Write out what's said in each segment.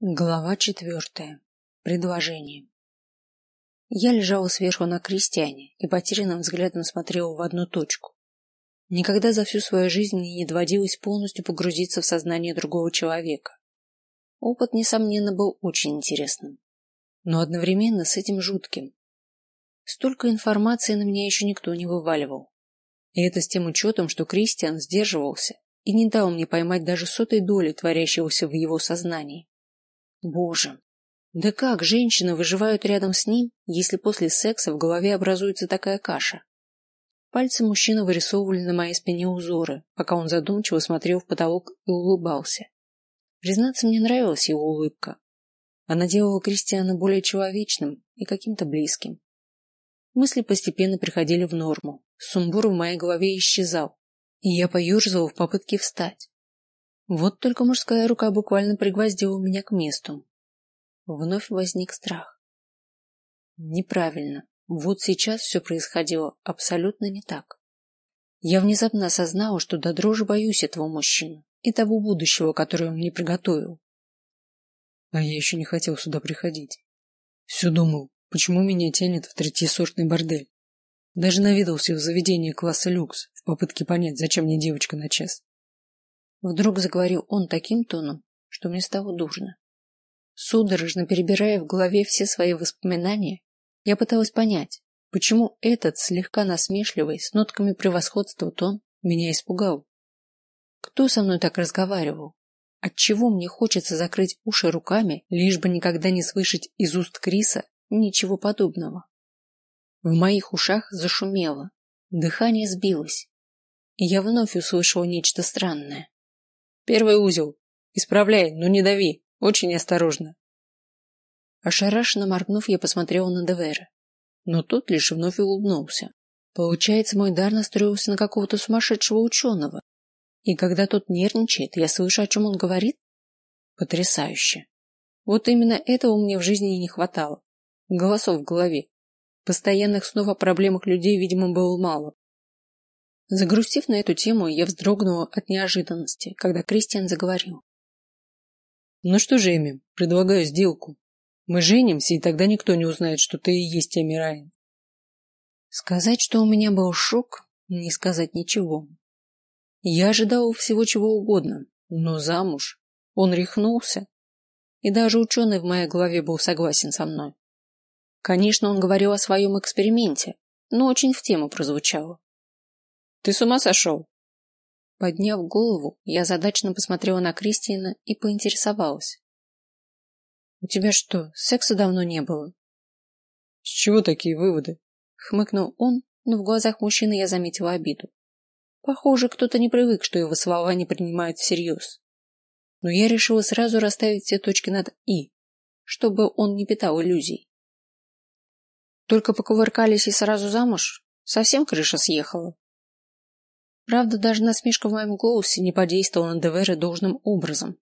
Глава четвертая. Предложение. Я лежала сверху на крестьяне и потерянным взглядом смотрела в одну точку. Никогда за всю свою жизнь мне не доводилось полностью погрузиться в сознание другого человека. Опыт, несомненно, был очень интересным, но одновременно с этим жутким. Столько информации на меня еще никто не вываливал. И это с тем учетом, что Кристиан сдерживался и не дал мне поймать даже сотой доли творящегося в его сознании. Боже, да как женщины выживают рядом с ним, если после секса в голове образуется такая каша? Пальцы мужчины вырисовывали на моей спине узоры, пока он задумчиво смотрел в потолок и улыбался. Признаться, мне нравилась его улыбка. Она делала Кристиана более человечным и каким-то близким. Мысли постепенно приходили в норму. Сумбур в моей голове исчезал, и я поюрзала в попытке встать. Вот только мужская рука буквально пригвоздила меня к месту. Вновь возник страх. Неправильно. Вот сейчас все происходило абсолютно не так. Я внезапно осознала, что до дрожи боюсь этого мужчины и того будущего, которое он мне приготовил. А я еще не хотел сюда приходить. Все думал, почему меня тянет в третьесортный бордель. Даже навидался в заведение класса люкс в попытке понять, зачем мне девочка на час. Вдруг заговорил он таким тоном, что мне стало дурно. Судорожно перебирая в голове все свои воспоминания, я пыталась понять, почему этот слегка насмешливый, с нотками превосходства тон меня испугал. Кто со мной так разговаривал? Отчего мне хочется закрыть уши руками, лишь бы никогда не слышать из уст Криса ничего подобного? В моих ушах зашумело, дыхание сбилось, и я вновь услышала нечто странное. Первый узел. Исправляй, но не дави. Очень осторожно. Ошарашенно моргнув, я посмотрела на Девера. Но тот лишь вновь улыбнулся. Получается, мой дар настроился на какого-то сумасшедшего ученого. И когда тот нервничает, я слышу, о чем он говорит? Потрясающе. Вот именно этого мне в жизни и не хватало. Голосов в голове. Постоянных снов о проблемах людей, видимо, было мало. Загрустив на эту тему, я вздрогнула от неожиданности, когда Кристиан заговорил. Ну что же, Эми, предлагаю сделку. Мы женимся, и тогда никто не узнает, что ты и есть Эми Райан. Сказать, что у меня был шок, не сказать ничего. Я ожидала всего чего угодно, но замуж он рехнулся, и даже ученый в моей голове был согласен со мной. Конечно, он говорил о своем эксперименте, но очень в тему прозвучало. Ты с ума сошел? Подняв голову, я задачно посмотрела на Кристиана и поинтересовалась. У тебя что, секса давно не было? С чего такие выводы? Хмыкнул он, но в глазах мужчины я заметила обиду. Похоже, кто-то не привык, что его слова не принимают всерьез. Но я решила сразу расставить все точки над «и», чтобы он не питал иллюзий. Только покувыркались и сразу замуж? Совсем крыша съехала? Правда, даже насмешка в моем голосе не подействовала на Девера должным образом.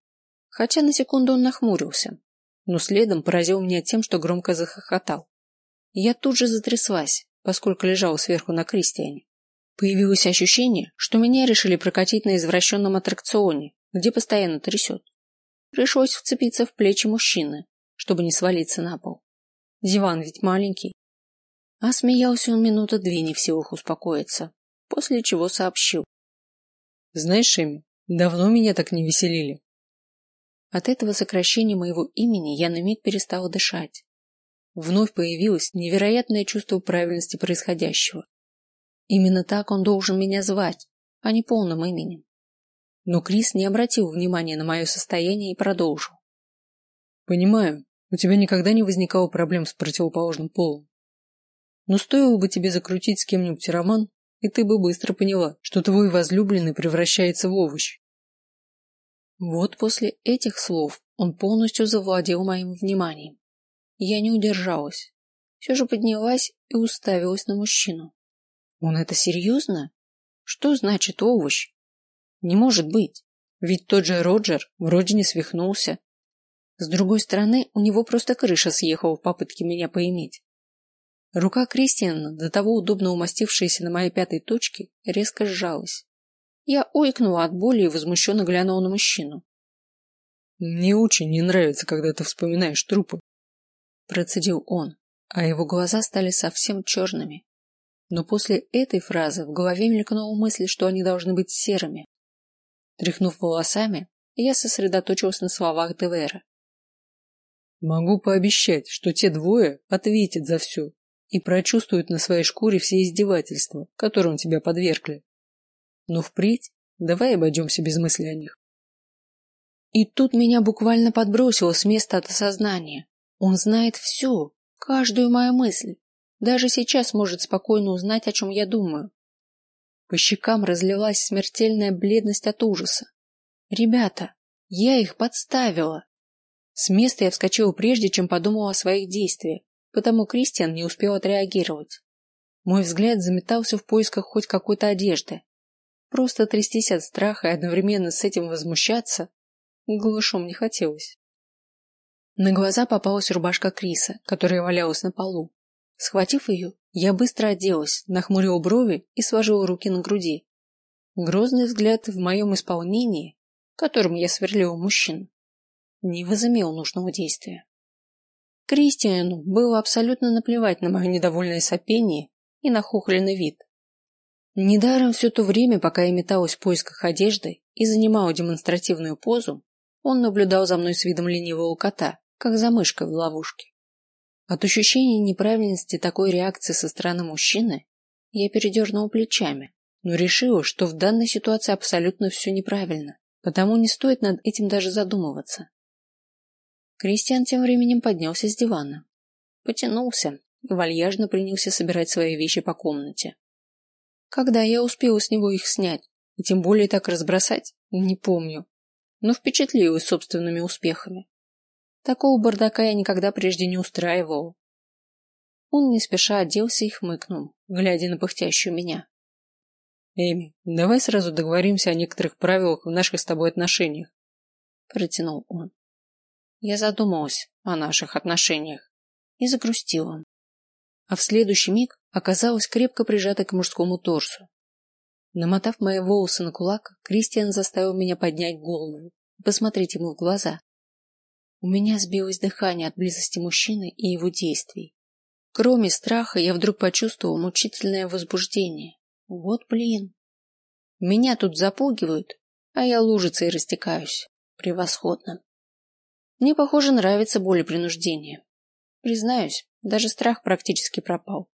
Хотя на секунду он нахмурился, но следом поразил меня тем, что громко захохотал. Я тут же затряслась, поскольку лежала сверху на Кристиане. Появилось ощущение, что меня решили прокатить на извращенном аттракционе, где постоянно трясет. Пришлось вцепиться в плечи мужчины, чтобы не свалиться на пол. Диван ведь маленький. А смеялся он минуты две не в силах успокоиться после чего сообщил. Знаешь, Эми, давно меня так не веселили. От этого сокращения моего имени я на миг перестала дышать. Вновь появилось невероятное чувство правильности происходящего. Именно так он должен меня звать, а не полным именем. Но Крис не обратил внимания на мое состояние и продолжил. Понимаю, у тебя никогда не возникало проблем с противоположным полом. Но стоило бы тебе закрутить с кем-нибудь роман, и ты бы быстро поняла, что твой возлюбленный превращается в овощ. Вот после этих слов он полностью завладел моим вниманием. Я не удержалась. Все же поднялась и уставилась на мужчину. Он это серьезно? Что значит овощ? Не может быть. Ведь тот же Роджер вроде не свихнулся. С другой стороны, у него просто крыша съехала в попытке меня поиметь. Рука Кристиана, до того удобно умастившаяся на моей пятой точке, резко сжалась. Я ойкнула от боли и возмущенно глянула на мужчину. Мне очень не нравится, когда ты вспоминаешь трупы. Процедил он, а его глаза стали совсем черными. Но после этой фразы в голове мелькнула мысль, что они должны быть серыми. Тряхнув волосами, я сосредоточилась на словах Девера. Могу пообещать, что те двое ответят за все и прочувствуют на своей шкуре все издевательства, которым тебя подвергли. Но впредь давай обойдемся без мысли о них. И тут меня буквально подбросило с места от осознания. Он знает все, каждую мою мысль. Даже сейчас может спокойно узнать, о чем я думаю. По щекам разлилась смертельная бледность от ужаса. Ребята, я их подставила. С места я вскочила прежде, чем подумала о своих действиях, потому Кристиан не успел отреагировать. Мой взгляд заметался в поисках хоть какой-то одежды. Просто трястись от страха и одновременно с этим возмущаться Глушом не хотелось. На глаза попалась рубашка Криса, которая валялась на полу. Схватив ее, я быстро оделась, нахмурила брови и сложила руки на груди. Грозный взгляд в моем исполнении, которым я сверлила мужчин, не возымел нужного действия. Кристиану было абсолютно наплевать на мое недовольное сопение и нахохленный вид. Недаром все то время, пока я металась в поисках одежды и занимала демонстративную позу, он наблюдал за мной с видом ленивого кота, как за мышкой в ловушке. От ощущения неправильности такой реакции со стороны мужчины я передернула плечами, но решила, что в данной ситуации абсолютно все неправильно, потому не стоит над этим даже задумываться. Кристиан тем временем поднялся с дивана, потянулся и вальяжно принялся собирать свои вещи по комнате. Когда я успела с него их снять, и тем более так разбросать, не помню но впечатлилась собственными успехами. Такого бардака я никогда прежде не устраивал. Он не спеша оделся и хмыкнул, глядя на пыхтящую меня. Эми, давай сразу договоримся о некоторых правилах в наших с тобой отношениях, протянул он. Я задумалась о наших отношениях и загрустила. А в следующий миг оказалась крепко прижатой к мужскому торсу. Намотав мои волосы на кулак, Кристиан заставил меня поднять голову и посмотреть ему в глаза. У меня сбилось дыхание от близости мужчины и его действий. Кроме страха, я вдруг почувствовал мучительное возбуждение. Вот блин. Меня тут запугивают, а я лужицей растекаюсь. Превосходно. Мне, похоже, нравится боль и принуждение. Признаюсь, даже страх практически пропал.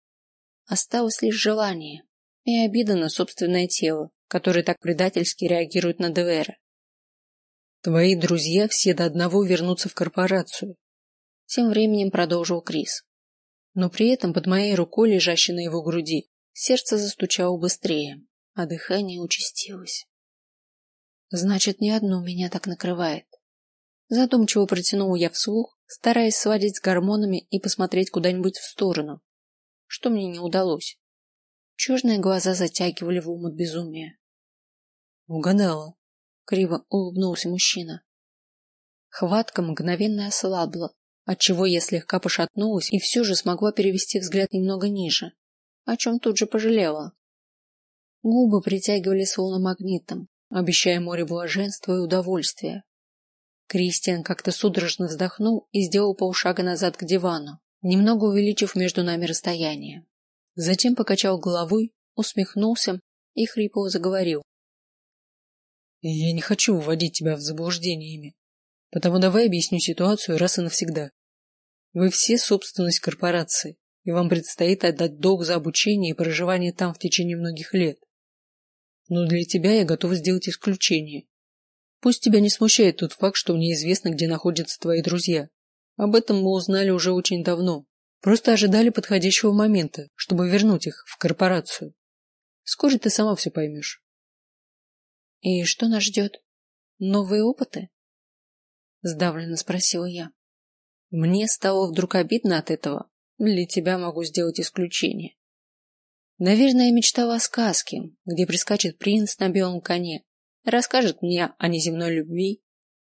Осталось лишь желание, и обида на собственное тело, которое так предательски реагирует на ДВР. Твои друзья все до одного вернутся в корпорацию. Тем временем продолжил Крис. Но при этом под моей рукой, лежащей на его груди, сердце застучало быстрее, а дыхание участилось. Значит, не одно меня так накрывает. Задумчиво протянул я вслух, стараясь сводить с гормонами и посмотреть куда-нибудь в сторону, что мне не удалось. Черные глаза затягивали в ум от безумия. Угадала. Криво улыбнулся мужчина. Хватка мгновенно ослабла, отчего я слегка пошатнулась и все же смогла перевести взгляд немного ниже, о чем тут же пожалела. Губы притягивали словно магнитом, обещая море блаженства и удовольствия. Кристиан как-то судорожно вздохнул и сделал полшага назад к дивану, немного увеличив между нами расстояние. Затем покачал головой, усмехнулся и хрипло заговорил. Я не хочу вводить тебя в заблуждение ими, потому давай объясню ситуацию раз и навсегда. Вы все собственность корпорации, и вам предстоит отдать долг за обучение и проживание там в течение многих лет. Но для тебя я готов сделать исключение. Пусть тебя не смущает тот факт, что мне известно, где находятся твои друзья. Об этом мы узнали уже очень давно, Просто ожидали подходящего момента, чтобы вернуть их в корпорацию. Вскоре ты сама все поймешь. И что нас ждет? Новые опыты? Сдавленно спросила я. Мне стало вдруг обидно от этого. Для тебя могу сделать исключение. Наверное, я мечтала о сказке, где прискачет принц на белом коне, расскажет мне о неземной любви,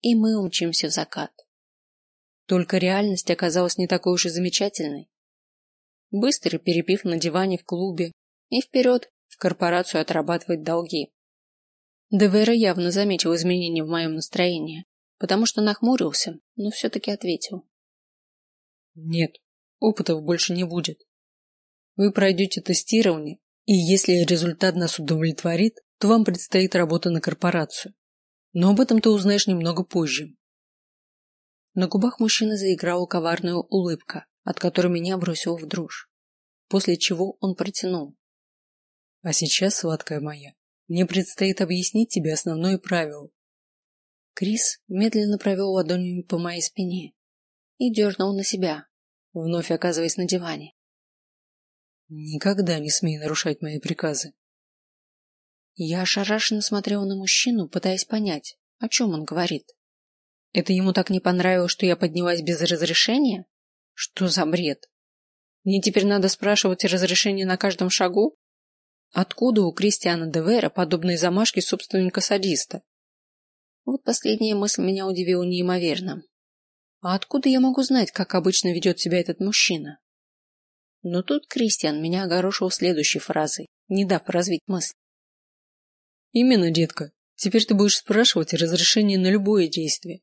и мы умчимся в закат. Только реальность оказалась не такой уж и замечательной. Быстро перепив на диване в клубе и вперед в корпорацию отрабатывать долги. Девера явно заметил изменения в моем настроении, потому что нахмурился, но все-таки ответил. Нет, опытов больше не будет. Вы пройдете тестирование, и если результат нас удовлетворит, то вам предстоит работа на корпорацию. Но об этом ты узнаешь немного позже. На губах мужчины заиграла коварная улыбка, от которой меня бросило в дрожь. После чего он протянул. А сейчас, сладкая моя, мне предстоит объяснить тебе основное правило. Крис медленно провел ладонями по моей спине и дернул на себя, вновь оказываясь на диване. Никогда не смей нарушать мои приказы. Я ошарашенно смотрела на мужчину, пытаясь понять, о чем он говорит. Это ему так не понравилось, что я поднялась без разрешения? Что за бред? Мне теперь надо спрашивать разрешение на каждом шагу? Откуда у Кристиана Девера подобные замашки собственника садиста? Вот последняя мысль меня удивила неимоверно. А откуда я могу знать, как обычно ведет себя этот мужчина? Но тут Кристиан меня огорошил следующей фразой, не дав развить мысль. Именно, детка. Теперь ты будешь спрашивать разрешение на любое действие.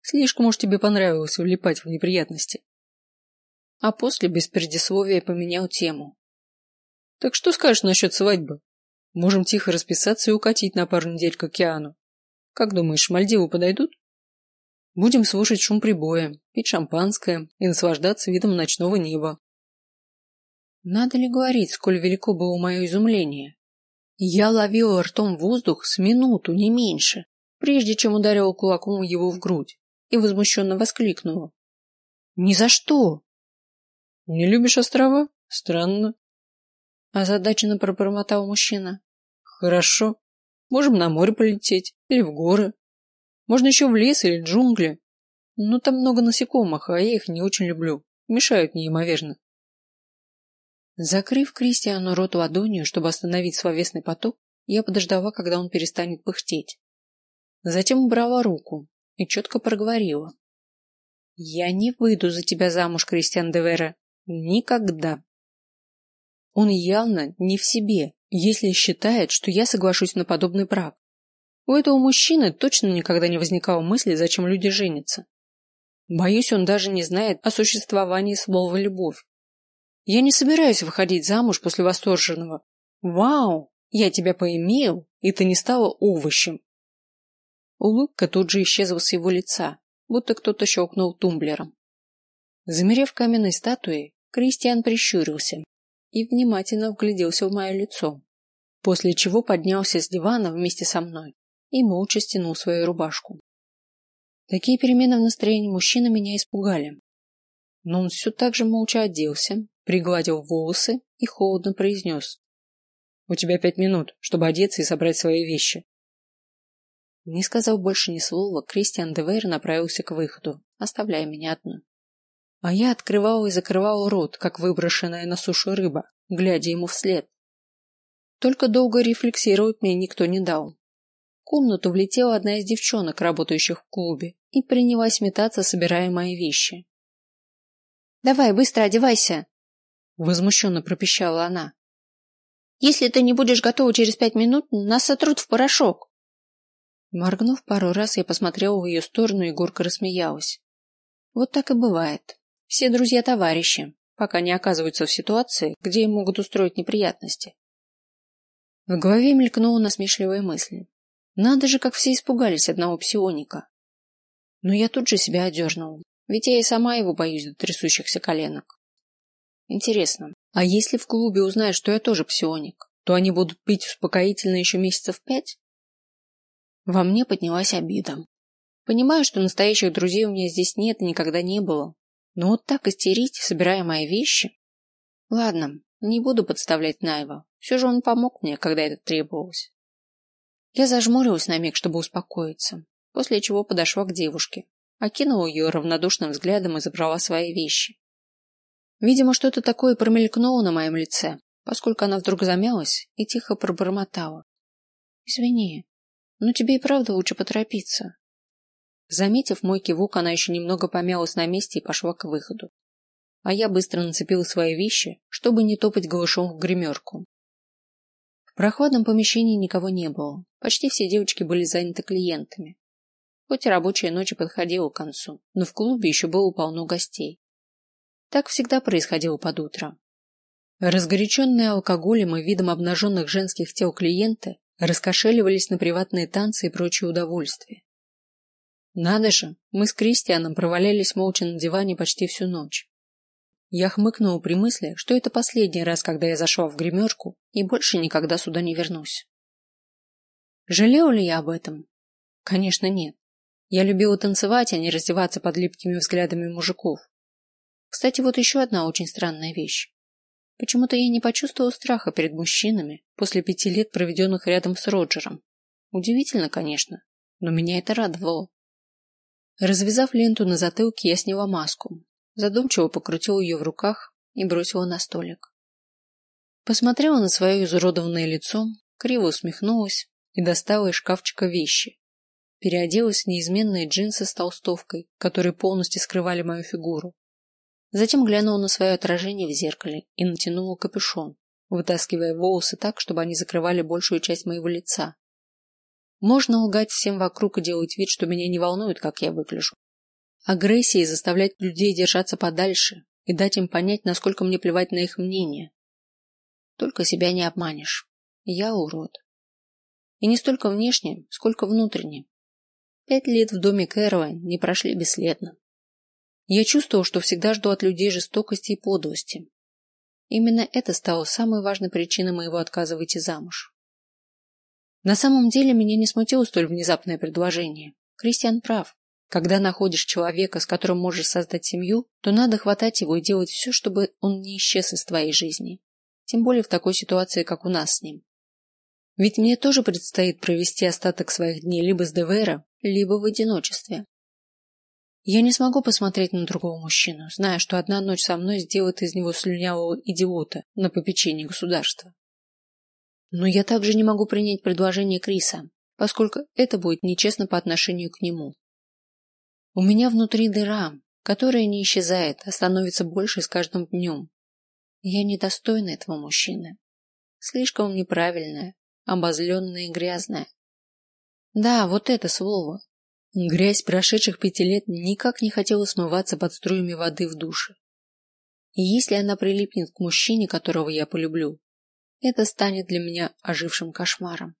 Слишком уж тебе понравилось влипать в неприятности. А после без предисловия поменял тему. Так что скажешь насчет свадьбы? Можем тихо расписаться и укатить на пару недель к океану. Как думаешь, Мальдивы подойдут? Будем слушать шум прибоя, пить шампанское и наслаждаться видом ночного неба. Надо ли говорить, сколь велико было мое изумление? Я ловила ртом воздух с минуту, не меньше, прежде чем ударила кулаком его в грудь и возмущенно воскликнула. «Ни за что!» «Не любишь острова? Странно». Озадаченно пробормотал мужчина. «Хорошо. Можем на море полететь или в горы. Можно еще в лес или джунгли. Но там много насекомых, а я их не очень люблю. Мешают неимоверно». Закрыв Кристиану рот ладонью, чтобы остановить словесный поток, я подождала, когда он перестанет пыхтеть. Затем убрала руку, и четко проговорила. «Я не выйду за тебя замуж, Кристиан Девера. Никогда!» Он явно не в себе, если считает, что я соглашусь на подобный брак. У этого мужчины точно никогда не возникало мысли, зачем люди женятся. Боюсь, он даже не знает о существовании слова «любовь». Я не собираюсь выходить замуж после восторженного «Вау, я тебя поимел, и ты не стала овощем». Улыбка тут же исчезла с его лица, будто кто-то щелкнул тумблером. Замерев каменной статуей, Кристиан прищурился и внимательно вгляделся в мое лицо, после чего поднялся с дивана вместе со мной и молча стянул свою рубашку. Такие перемены в настроении мужчины меня испугали. Но он все так же молча оделся, пригладил волосы и холодно произнес. «У тебя пять минут, чтобы одеться и собрать свои вещи. Не сказав больше ни слова, Кристиан Девейр направился к выходу, оставляя меня одну. А я открывал и закрывал рот, как выброшенная на сушу рыба, глядя ему вслед. Только долго рефлексировать мне никто не дал. В комнату влетела одна из девчонок, работающих в клубе, и принялась метаться, собирая мои вещи. «Давай, быстро одевайся!» Возмущенно пропищала она. «Если ты не будешь готова через пять минут, нас сотрут в порошок!» Моргнув пару раз, я посмотрела в ее сторону и горько рассмеялась. Вот так и бывает. Все друзья-товарищи, пока не оказываются в ситуации, где им могут устроить неприятности. В голове мелькнула насмешливая мысль. Надо же, как все испугались одного псионика. Но я тут же себя одернула, ведь я и сама его боюсь до трясущихся коленок. Интересно, а если в клубе узнают, что я тоже псионик, то они будут пить успокоительно еще месяцев пять? Во мне поднялась обида. Понимаю, что настоящих друзей у меня здесь нет и никогда не было. Но вот так истерить, собирая мои вещи... Ладно, не буду подставлять Найва. Все же он помог мне, когда это требовалось. Я зажмурилась на миг, чтобы успокоиться, после чего подошла к девушке, окинула ее равнодушным взглядом и забрала свои вещи. Видимо, что-то такое промелькнуло на моем лице, поскольку она вдруг замялась и тихо пробормотала. «Извини, но тебе и правда лучше поторопиться. Заметив мой кивок, она еще немного помялась на месте и пошла к выходу. А я быстро нацепила свои вещи, чтобы не топать голышом в гримерку. В прохладном помещении никого не было. Почти все девочки были заняты клиентами. хоть и рабочая ночь подходила к концу, но в клубе еще было полно гостей. Так всегда происходило под утро. Разгоряченные алкоголем и видом обнаженных женских тел клиенты раскошеливались на приватные танцы и прочие удовольствия. Надо же, мы с Кристианом провалялись молча на диване почти всю ночь. Я хмыкнула при мысли, что это последний раз, когда я зашла в гримерку и больше никогда сюда не вернусь. Жалела ли я об этом? Конечно, нет. Я любила танцевать, а не раздеваться под липкими взглядами мужиков. Кстати, вот еще одна очень странная вещь. Почему-то я не почувствовала страха перед мужчинами после пяти лет, проведенных рядом с Роджером. Удивительно, конечно, но меня это радовало. Развязав ленту на затылке, я сняла маску, задумчиво покрутила ее в руках и бросила на столик. Посмотрела на свое изуродованное лицо, криво усмехнулась и достала из шкафчика вещи. Переоделась в неизменные джинсы с толстовкой, которые полностью скрывали мою фигуру. Затем глянула на свое отражение в зеркале и натянула капюшон, вытаскивая волосы так, чтобы они закрывали большую часть моего лица. Можно лгать всем вокруг и делать вид, что меня не волнует, как я выгляжу. Агрессией заставлять людей держаться подальше и дать им понять, насколько мне плевать на их мнение. Только себя не обманешь. Я урод. И не столько внешне, сколько внутренне. Пять лет в доме Кэролайн не прошли бесследно. Я чувствовал, что всегда жду от людей жестокости и подлости. Именно это стало самой важной причиной моего отказа выйти замуж. На самом деле меня не смутило столь внезапное предложение. Кристиан прав. Когда находишь человека, с которым можешь создать семью, то надо хватать его и делать все, чтобы он не исчез из твоей жизни. Тем более в такой ситуации, как у нас с ним. Ведь мне тоже предстоит провести остаток своих дней либо с Девера, либо в одиночестве. Я не смогу посмотреть на другого мужчину, зная, что одна ночь со мной сделает из него слюнявого идиота на попечении государства. Но я также не могу принять предложение Криса, поскольку это будет нечестно по отношению к нему. У меня внутри дыра, которая не исчезает, а становится больше с каждым днем. Я недостойна этого мужчины. Слишком неправильная, обозленная и грязная. Да, вот это слово. Грязь прошедших пяти лет никак не хотела смываться под струями воды в душе. И если она прилипнет к мужчине, которого я полюблю, это станет для меня ожившим кошмаром.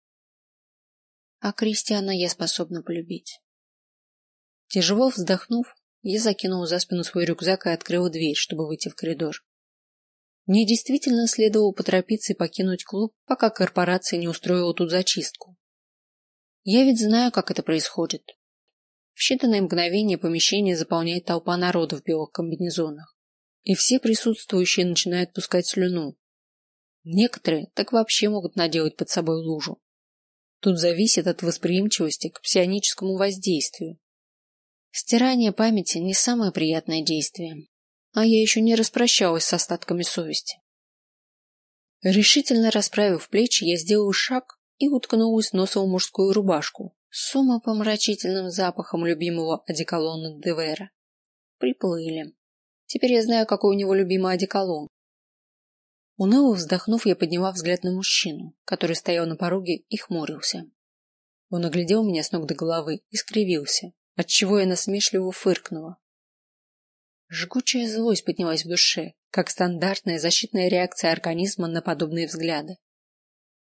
А Кристиана я способна полюбить. Тяжело вздохнув, я закинула за спину свой рюкзак и открыла дверь, чтобы выйти в коридор. Мне действительно следовало поторопиться и покинуть клуб, пока корпорация не устроила тут зачистку. Я ведь знаю, как это происходит. В считанные мгновения помещение заполняет толпа народа в белых комбинезонах, и все присутствующие начинают пускать слюну. Некоторые так вообще могут наделать под собой лужу. Тут зависит от восприимчивости к псионическому воздействию Стирание памяти не самое приятное действие, а я еще не распрощалась с остатками совести. Решительно расправив плечи, я сделала шаг и уткнулась носом в мужскую рубашку с умопомрачительным запахом любимого одеколона Девера. Приплыли. Теперь я знаю, какой у него любимый одеколон. Уныло вздохнув, я подняла взгляд на мужчину, который стоял на пороге и хмурился. Он оглядел меня с ног до головы и скривился, отчего я насмешливо фыркнула. Жгучая злость поднялась в душе, как стандартная защитная реакция организма на подобные взгляды.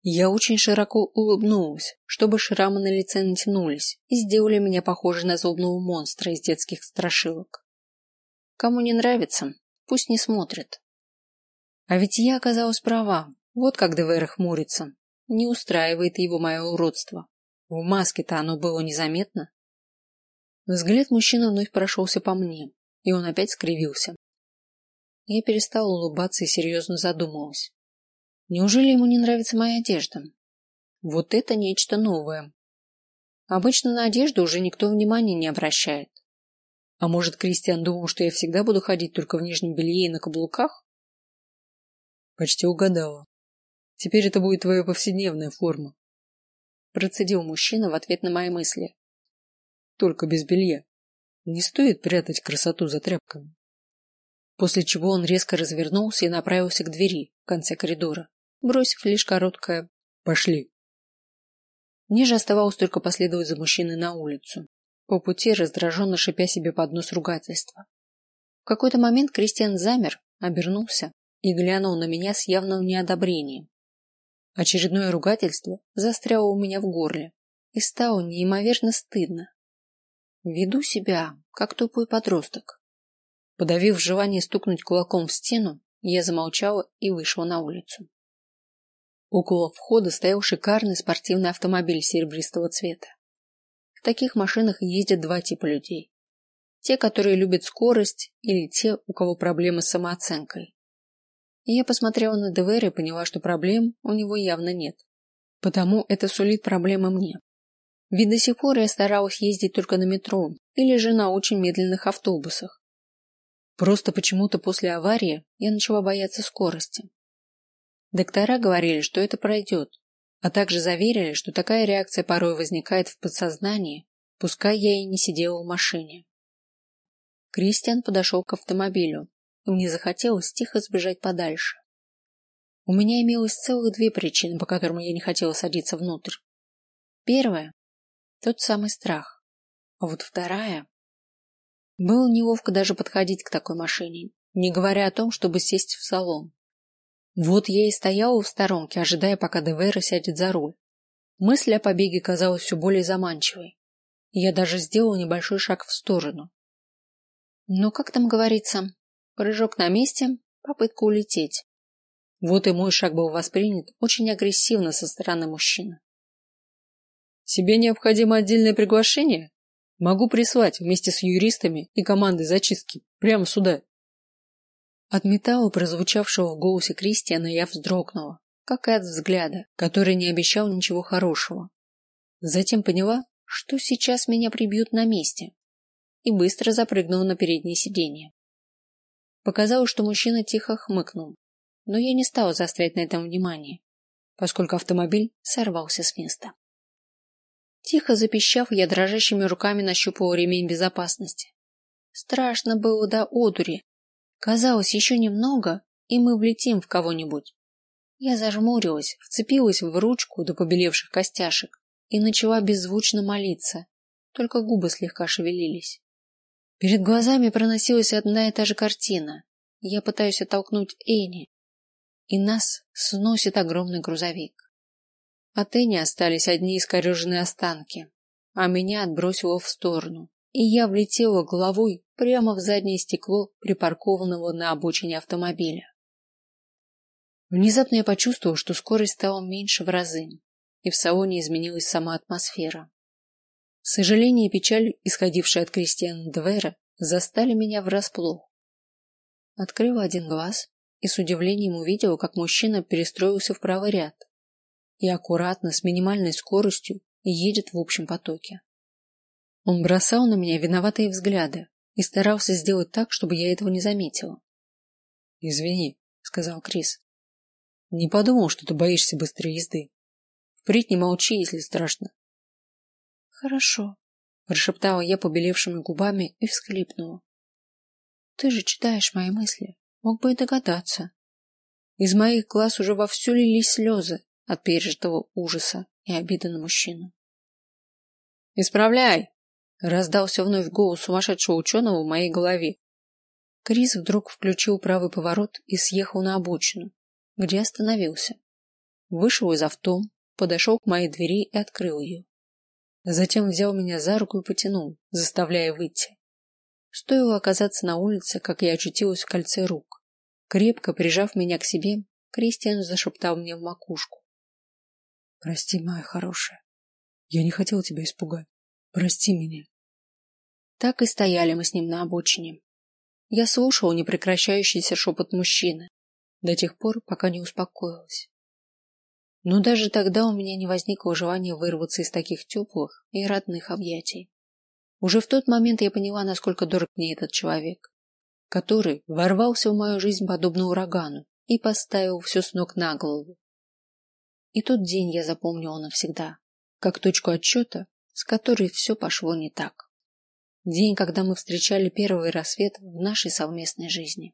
Я очень широко улыбнулась, чтобы шрамы на лице натянулись и сделали меня похожей на злобного монстра из детских страшилок. Кому не нравится, пусть не смотрит. А ведь я оказалась права. Вот как Девер хмурится. Не устраивает его мое уродство. В маске-то оно было незаметно. Взгляд мужчины вновь прошелся по мне, и он опять скривился. Я перестала улыбаться и серьезно задумалась. Неужели ему не нравится моя одежда? Вот это нечто новое. Обычно на одежду уже никто внимания не обращает. А может, Кристиан думал, что я всегда буду ходить только в нижнем белье и на каблуках? Почти угадала. Теперь это будет твоя повседневная форма. Процедил мужчина в ответ на мои мысли только без белья. Не стоит прятать красоту за тряпками. После чего он резко развернулся и направился к двери в конце коридора, бросив лишь короткое «пошли». Мне же оставалось только последовать за мужчиной на улицу. по пути раздраженно шипя себе под нос ругательства. В какой-то момент Кристиан замер, обернулся и глянул на меня с явным неодобрением. Очередное ругательство застряло у меня в горле и стало неимоверно стыдно. Веду себя, как тупой подросток. Подавив желание стукнуть кулаком в стену, я замолчала и вышла на улицу. Около входа стоял шикарный спортивный автомобиль серебристого цвета. В таких машинах ездят два типа людей: те, которые любят скорость, или те, у кого проблемы с самооценкой. И я посмотрела на ДВР и поняла, что проблем у него явно нет. Потому это сулит проблемы мне. Ведь до сих пор я старалась ездить только на метро или же на очень медленных автобусах. Просто почему-то после аварии я начала бояться скорости. Доктора говорили, что это пройдет, а также заверили, что такая реакция порой возникает в подсознании, пускай я и не сидела в машине. Кристиан подошел к автомобилю, и мне захотелось тихо сбежать подальше. У меня имелось целых две причины, по которым я не хотела садиться внутрь. Первая – тот самый страх, а вот вторая – было неловко даже подходить к такой машине, не говоря о том, чтобы сесть в салон. Вот я и стояла в сторонке, ожидая, пока Девера сядет за руль. Мысль о побеге казалась все более заманчивой. Я даже сделала небольшой шаг в сторону. Но как там говорится, Прыжок на месте, попытка улететь. Вот и мой шаг был воспринят очень агрессивно со стороны мужчины. Тебе необходимо отдельное приглашение? Могу прислать вместе с юристами и командой зачистки прямо сюда. От металла, прозвучавшего в голосе Кристиана, я вздрогнула, как и от взгляда, который не обещал ничего хорошего. Затем поняла, что сейчас меня прибьют на месте, и быстро запрыгнула на переднее сиденье. Показалось, что мужчина тихо хмыкнул, но я не стала заострять на этом внимание, поскольку автомобиль сорвался с места. Тихо запищав, я дрожащими руками нащупала ремень безопасности. Страшно было до одури. Казалось, еще немного, и мы влетим в кого-нибудь. Я зажмурилась, вцепилась в ручку до побелевших костяшек и начала беззвучно молиться, только губы слегка шевелились. Перед глазами проносилась одна и та же картина. Я пытаюсь оттолкнуть Эни, и нас сносит огромный грузовик. От Эни остались одни искореженные останки, а меня отбросило в сторону, и я влетела головой прямо в заднее стекло припаркованного на обочине автомобиля. Внезапно я почувствовал, что скорость стала меньше в разы, и в салоне изменилась сама атмосфера. Сожаление и печаль, исходившие от Кристиана Двера, застали меня врасплох. Открыла один глаз и с удивлением увидела, как мужчина перестроился в правый ряд и аккуратно, с минимальной скоростью, едет в общем потоке. Он бросал на меня виноватые взгляды и старался сделать так, чтобы я этого не заметила. Извини, сказал Крис. Не подумал, что ты боишься быстрой езды. Впредь не молчи, если страшно. Хорошо, прошептала я побелевшими губами и всхлипнула. Ты же читаешь мои мысли, мог бы и догадаться. Из моих глаз уже вовсю лились слезы от пережитого ужаса и обиды на мужчину. Исправляй! Раздался вновь голос сумасшедшего ученого в моей голове. Крис вдруг включил правый поворот и съехал на обочину, где остановился. Вышел из авто, подошел к моей двери и открыл ее. Затем взял меня за руку и потянул, заставляя выйти. Стоило оказаться на улице, как я очутилась в кольце рук. Крепко прижав меня к себе, Кристиан зашептал мне в макушку: "Прости, моя хорошая. Я не хотел тебя испугать. Прости меня". Так и стояли мы с ним на обочине. Я слушал непрекращающийся шепот мужчины до тех пор, пока не успокоилась. Но даже тогда у меня не возникло желания вырваться из таких теплых и родных объятий. Уже в тот момент я поняла, насколько дорог мне этот человек, который ворвался в мою жизнь подобно урагану и поставил все с ног на голову. И тот день я запомнила навсегда, как точку отчета, с которой все пошло не так. День, когда мы встречали первый рассвет в нашей совместной жизни.